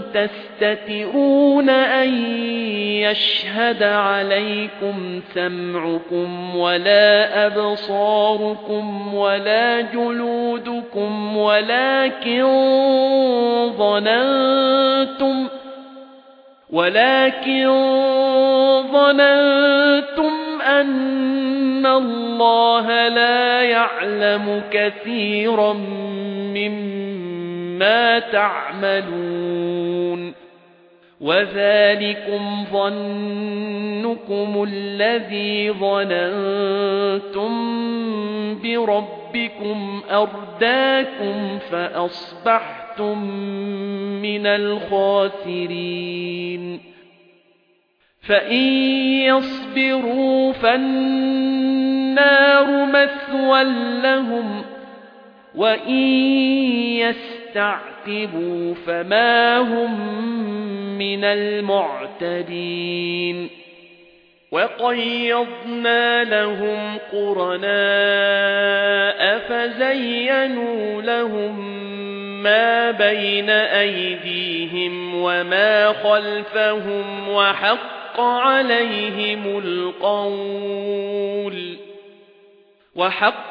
كُنتُمْ تَسْتَتِرُونَ أَن يَشْهَدَ عَلَيْكُمْ سَمْعُكُمْ وَلَا أَبْصَارُكُمْ وَلَا جُلُودُكُمْ وَلَكِن ظَنَنتُمْ وَلَكِن ظَنَنتُمْ أَنَّ اللَّهَ لَا يَعْلَمُ كَثِيرًا مِّمَّا مَا تَعْمَلُونَ وَذَلِكُمْ ظَنُّكُمُ الَّذِي ظَنَنتُم بِرَبِّكُمْ أَرْدَاكُمْ فَأَصْبَحْتُم مِّنَ الْخَاسِرِينَ فَإِن يَصْبِرُوا فَالنَّارُ مَثْوًى لَّهُمْ وَإِن يَسْتَعْتِبُوا يستعتبوا فما هم من المعتدين وقيضنا لهم قرناء فزينوا لهم ما بين أيديهم وما خلفهم وحق عليهم القول وحق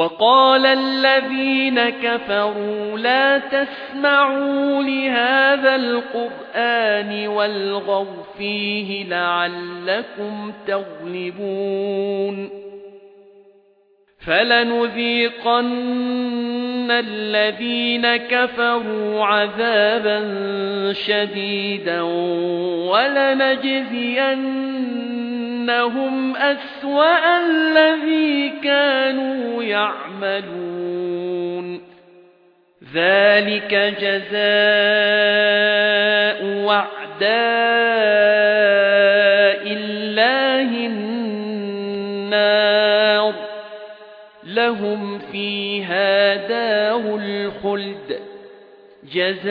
وقال الذين كفروا لا تسمعوا لهذا القرآن والغوا فيه لعلكم تغلبون. فلنذيقن الذين كفروا عذابا شديدا ولنجزين إنهم أسوأ الذي كانوا يعملون. ذلك جزاء وعداء الله النار. لهم فيها دار الخلد. جزاء